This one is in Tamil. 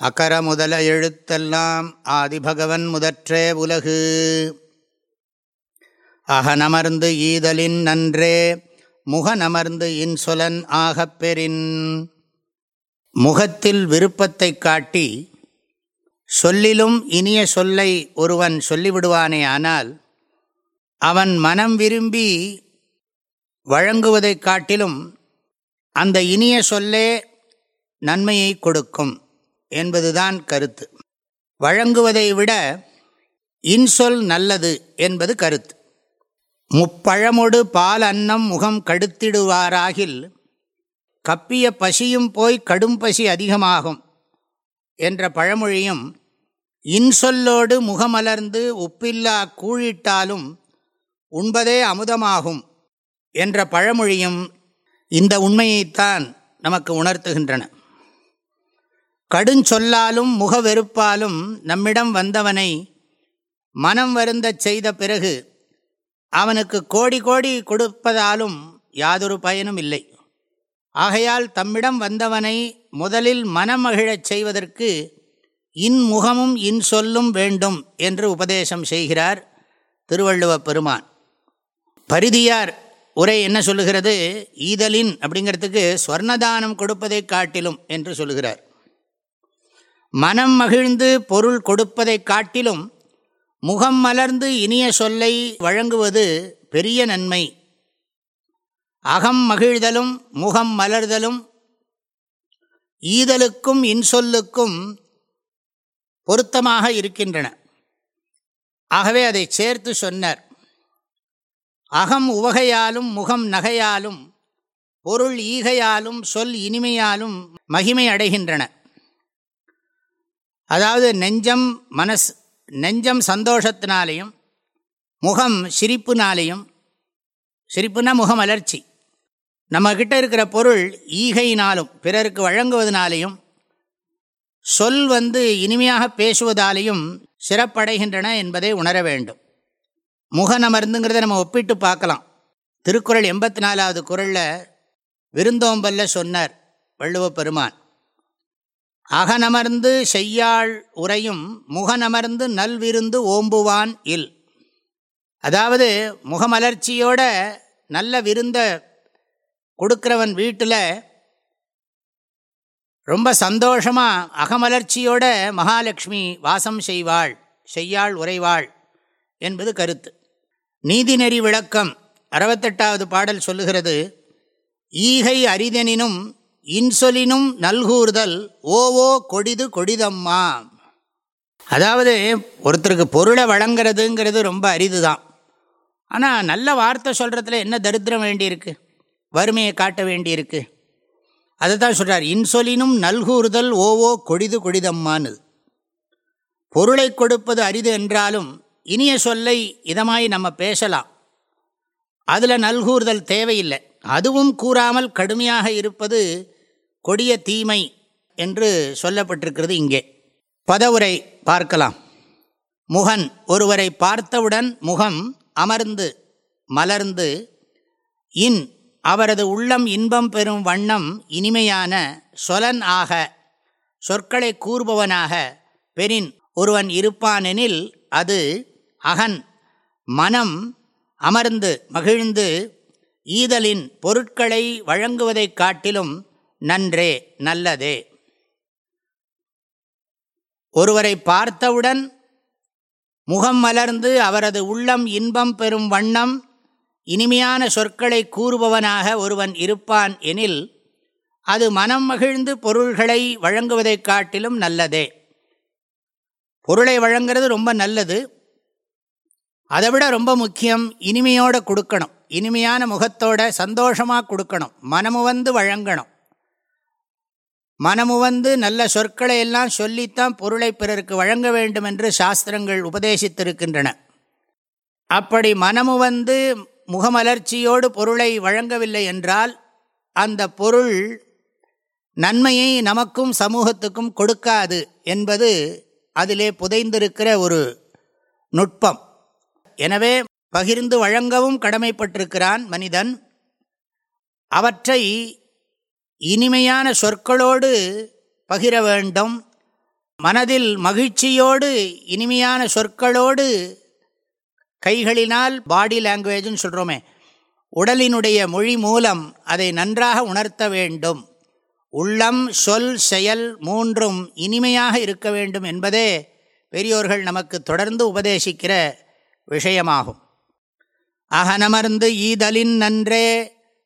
அகர முதல எழுத்தெல்லாம் ஆதிபகவன் முதற்றே உலகு. அகனமர்ந்து ஈதலின் நன்றே முகநமர்ந்து இன்சொலன் ஆகப்பெறின் முகத்தில் விருப்பத்தை காட்டி சொல்லிலும் இனிய சொல்லை ஒருவன் சொல்லிவிடுவானே ஆனால் அவன் மனம் விரும்பி வழங்குவதைக் காட்டிலும் அந்த இனிய சொல்லே நன்மையை கொடுக்கும். என்பதுதான் கருத்து. வழங்குவதை விட இன்சொல் நல்லது என்பது கருத்து. முப்பழமொடு பால் அன்னம் முகம் கடுத்திடுவாராகில் கப்பிய பசியும் போய் கடும் பசி அதிகமாகும் என்ற பழமொழியும் இன்சொல்லோடு முகமலர்ந்து உப்பில்லா கூழிட்டாலும் உண்பதே அமுதமாகும் என்ற பழமொழியும் இந்த உண்மையைத்தான் நமக்கு உணர்த்துகின்றன. கடுஞ்சொல்லாலும் முகவெறுப்பாலும் நம்மிடம் வந்தவனை மனம் வருந்தச் செய்த பிறகு அவனுக்கு கோடி கோடி கொடுப்பதாலும் யாதொரு பயனும் இல்லை. ஆகையால் தம்மிடம் வந்தவனை முதலில் மனமகிழச் செய்வதற்கு இன்முகமும் இன்சொல்லும் வேண்டும் என்று உபதேசம் செய்கிறார் திருவள்ளுவ பெருமான். பரிதியார் உரை என்ன சொல்லுகிறது? ஈதலின் அப்படிங்கிறதுக்கு ஸ்வர்ணதானம் கொடுப்பதை காட்டிலும் என்று சொல்லுகிறார். மனம் மகிழ்ந்து பொருள் கொடுப்பதை காட்டிலும் முகம் மலர்ந்து இனிய சொல்லை வழங்குவது பெரிய நன்மை. அகம் மகிழ்தலும் முகம் மலர்தலும் ஈதலுக்கும் இன்சொல்லுக்கும் பொருத்தமாக இருக்கின்றன. ஆகவே அதை சேர்த்து சொன்னார். அகம் உவகையாலும் முகம் நகையாலும் பொருள் ஈகையாலும் சொல் இனிமையாலும் மகிமை அடைகின்றன. அதாவது நெஞ்சம் மனஸ் நெஞ்சம் சந்தோஷத்தினாலேயும் முகம் சிரிப்புனாலேயும் சிரிப்புனா முகம் அலர்ச்சி. நம்மக்கிட்ட இருக்கிற பொருள் ஈகையினாலும் பிறருக்கு வழங்குவதனாலேயும் சொல் வந்து இனிமையாக பேசுவதாலேயும் சிறப்படைகின்றன என்பதை உணர வேண்டும். முகநமர்ந்துங்கிறத நம்ம ஒப்பிட்டு பார்க்கலாம். திருக்குறள் எண்பத்தி நாலாவது குரலில் விருந்தோம்பல்ல சொன்னார் வள்ளுவ பெருமான். அகனமர்ந்து செய்யாள் உரையும் முகநமர்ந்து நல்விருந்து ஓம்புவான் இல். அதாவது முகமலர்ச்சியோட நல்ல விருந்த கொடுக்கிறவன் வீட்டில் ரொம்ப சந்தோஷமாக அகமலர்ச்சியோட மகாலட்சுமி வாசம் செய்வாள் செய்யாள் உரைவாள் என்பது கருத்து. நீதிநெறி விளக்கம் அறுபத்தெட்டாவது பாடல் சொல்லுகிறது ஈகை அரிதனினும் இன்சொலினும் நல்கூறுதல் ஓவோ கொடிது கொடிதம்மா. அதாவது ஒருத்தருக்கு பொருளை வழங்குறதுங்கிறது ரொம்ப அரிது தான் ஆனால் நல்ல வார்த்தை சொல்கிறதுல என்ன தரித்திரம் வேண்டியிருக்கு? வறுமையை காட்ட வேண்டியிருக்கு. அதை தான் சொல்கிறார் இன்சொலினும் நல்கூறுதல் ஓவோ கொடிது கொடிதம்மான்னு பொருளை கொடுப்பது அரிது என்றாலும் இனிய சொல்லை இதமாய் நம்ம பேசலாம். அதில் நல்கூறுதல் தேவையில்லை. அதுவும் கூறாமல் கடுமையாக இருப்பது கொடிய தீமை என்று சொல்லப்பட்டிருக்கிறது இங்கே. பதவுரை பார்க்கலாம். முகன் ஒருவரை பார்த்தவுடன் முகம் அமர்ந்து மலர்ந்து இன் அவரது உள்ளம் இன்பம் பெறும் வண்ணம் இனிமையான சொலன் ஆக சொற்களை கூறுபவனாக பெரின் ஒருவன் இருப்பானெனில் அது அகன் மனம் அமர்ந்து மகிழ்ந்து ஈதலின் பொருட்களை வழங்குவதைக் காட்டிலும் நன்றே நல்லதே. ஒருவரை பார்த்தவுடன் முகம் மலர்ந்து அவரது உள்ளம் இன்பம் பெறும் வண்ணம் இனிமையான சொற்களை கூறுபவனாக ஒருவன் இருப்பான் எனில் அது மனம் மகிழ்ந்து பொருள்களை வழங்குவதைக் காட்டிலும் நல்லதே. பொருளை வழங்கிறது ரொம்ப நல்லது. அதை விட ரொம்ப முக்கியம் இனிமையோடு கொடுக்கணும். இனிமையான முகத்தோட சந்தோஷமாக கொடுக்கணும். மனமு வந்து வழங்கணும். மனமு வந்து நல்ல சொற்களை எல்லாம் சொல்லித்தான் பொருளை பிறருக்கு வழங்க வேண்டும் என்று சாஸ்திரங்கள் உபதேசித்திருக்கின்றன. அப்படி மனமு வந்து முகமலர்ச்சியோடு பொருளை வழங்கவில்லை என்றால் அந்த பொருள் நன்மையை நமக்கும் சமூகத்துக்கும் கொடுக்காது என்பது அதிலே புதைந்திருக்கிற ஒரு நுட்பம். எனவே பகிர்ந்து வழங்கவும் கடமைப்பட்டிருக்கிறான் மனிதன். அவற்றை இனிமையான சொற்களோடு பகிர வேண்டும். மனதில் மகிழ்ச்சியோடு இனிமையான சொற்களோடு கைகளினால் பாடி லாங்குவேஜ்னு சொல்கிறோமே உடலினுடைய மொழி மூலம் அதை நன்றாக உணர்த்த வேண்டும். உள்ளம் சொல் செயல் மூன்றும் இனிமையாக இருக்க வேண்டும் என்பதே பெரியோர்கள் நமக்கு தொடர்ந்து உபதேசிக்கிற விஷயமாகும். அகனமர்ந்து ஈதலின் நன்றே